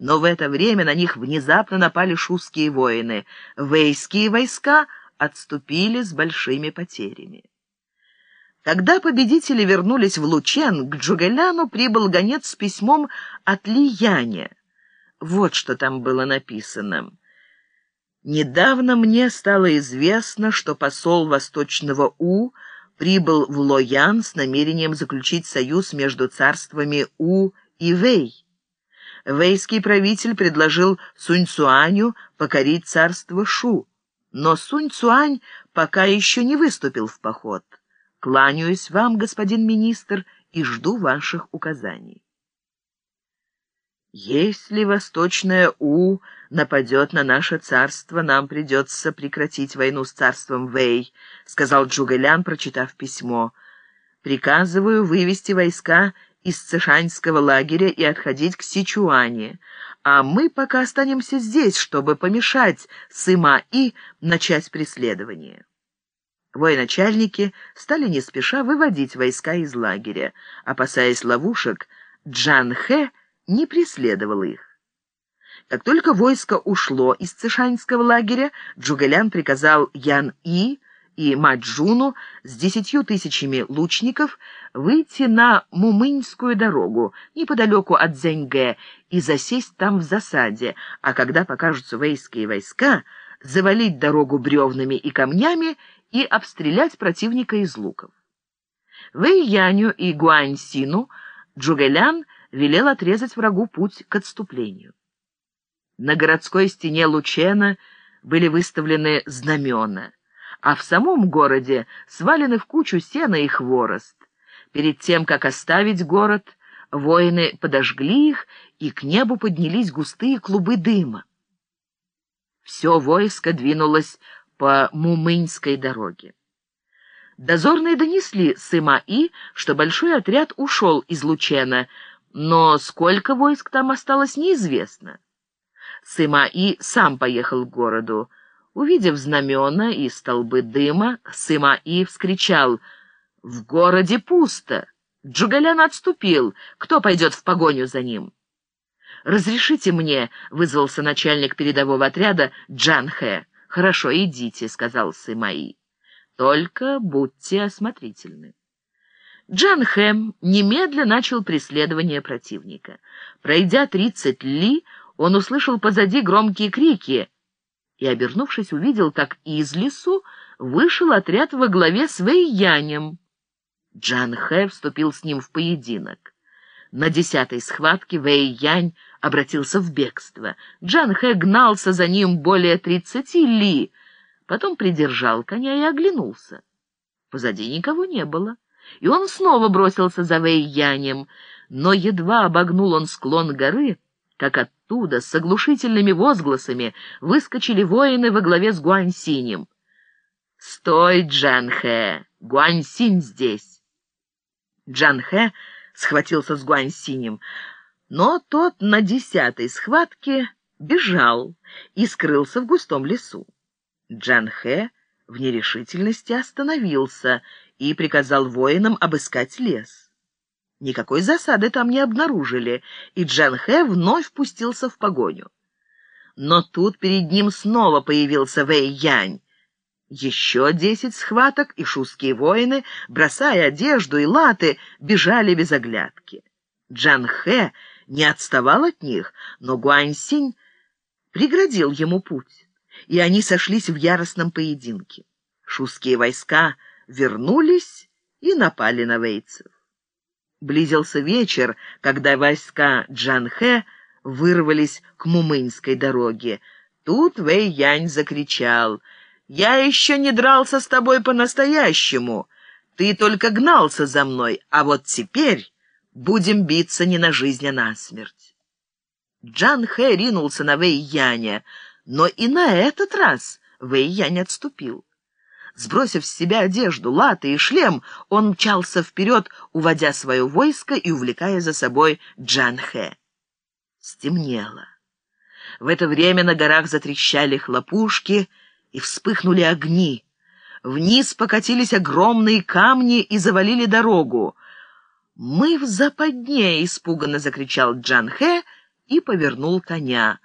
но в это время на них внезапно напали шуские воины. Вейские войска отступили с большими потерями. Когда победители вернулись в Лучен, к Джугеляну прибыл гонец с письмом от Лияне. Вот что там было написано. «Недавно мне стало известно, что посол Восточного У прибыл в Лоян с намерением заключить союз между царствами У и Вэй. Вейский правитель предложил Сунь Цуаню покорить царство Шу, но Сунь Цуань пока еще не выступил в поход. Кланяюсь вам, господин министр, и жду ваших указаний. Если Восточная У нападет на наше царство, нам придется прекратить войну с царством Вэй, сказал Джугэлян, прочитав письмо. Приказываю вывести войска из Цишаньского лагеря и отходить к Сичуане, а мы пока останемся здесь, чтобы помешать Сыма-И начать преследование. Военачальники стали не спеша выводить войска из лагеря. Опасаясь ловушек, Джан-Хэ не преследовал их. Как только войско ушло из Цишаньского лагеря, Джугэлян приказал Ян-И и Маджуну с десятью тысячами лучников выйти на Мумыньскую дорогу, неподалеку от Зеньге, и засесть там в засаде, а когда покажутся вейские войска, завалить дорогу бревнами и камнями и обстрелять противника из луков. Вэй Яню и Гуань Сину Джугэлян велел отрезать врагу путь к отступлению. На городской стене Лучена были выставлены знамена, а в самом городе свалены в кучу сена и хворост. Перед тем, как оставить город, воины подожгли их, и к небу поднялись густые клубы дыма. Все войско двинулось по Мумыньской дороге. Дозорные донесли Сыма-И, что большой отряд ушел из Лучена, но сколько войск там осталось, неизвестно. Сыма-И сам поехал к городу. Увидев знамена и столбы дыма, Сыма-И вскричал «В городе пусто!» Джугалян отступил. Кто пойдет в погоню за ним? «Разрешите мне», — вызвался начальник передового отряда Джанхэ. «Хорошо, идите», — сказал Сымаи. «Только будьте осмотрительны». Джан немедля начал преследование противника. Пройдя тридцать ли, он услышал позади громкие крики и, обернувшись, увидел, как из лесу вышел отряд во главе с Вэйянем. Джан Хэ вступил с ним в поединок. На десятой схватке Вэй обратился в бегство. Джан Хэ гнался за ним более тридцати ли, потом придержал коня и оглянулся. Позади никого не было и он снова бросился за Вэйянем, но едва обогнул он склон горы, как оттуда с оглушительными возгласами выскочили воины во главе с Гуаньсинем. «Стой, Джанхэ! Гуаньсинь здесь!» Джанхэ схватился с Гуаньсинем, но тот на десятой схватке бежал и скрылся в густом лесу. Джанхэ в нерешительности остановился и приказал воинам обыскать лес. Никакой засады там не обнаружили, и Джанхэ вновь впустился в погоню. Но тут перед ним снова появился Вэй Янь. Еще десять схваток, и шуские воины, бросая одежду и латы, бежали без оглядки. Джанхэ не отставал от них, но Гуаньсинь преградил ему путь, и они сошлись в яростном поединке. Шуские войска — вернулись и напали на вейцев. Близился вечер, когда войска Джанхэ вырвались к Мумынской дороге. Тут Вэй Янь закричал «Я еще не дрался с тобой по-настоящему. Ты только гнался за мной, а вот теперь будем биться не на жизнь, а на смерть». Джан Хэ ринулся на Вэй Яня, но и на этот раз Вэй Янь отступил. Сбросив с себя одежду, латы и шлем, он мчался вперед, уводя свое войско и увлекая за собой Джанхэ. Стемнело. В это время на горах затрещали хлопушки и вспыхнули огни. Вниз покатились огромные камни и завалили дорогу. «Мы в западне!» — испуганно закричал Джанхэ и повернул коня.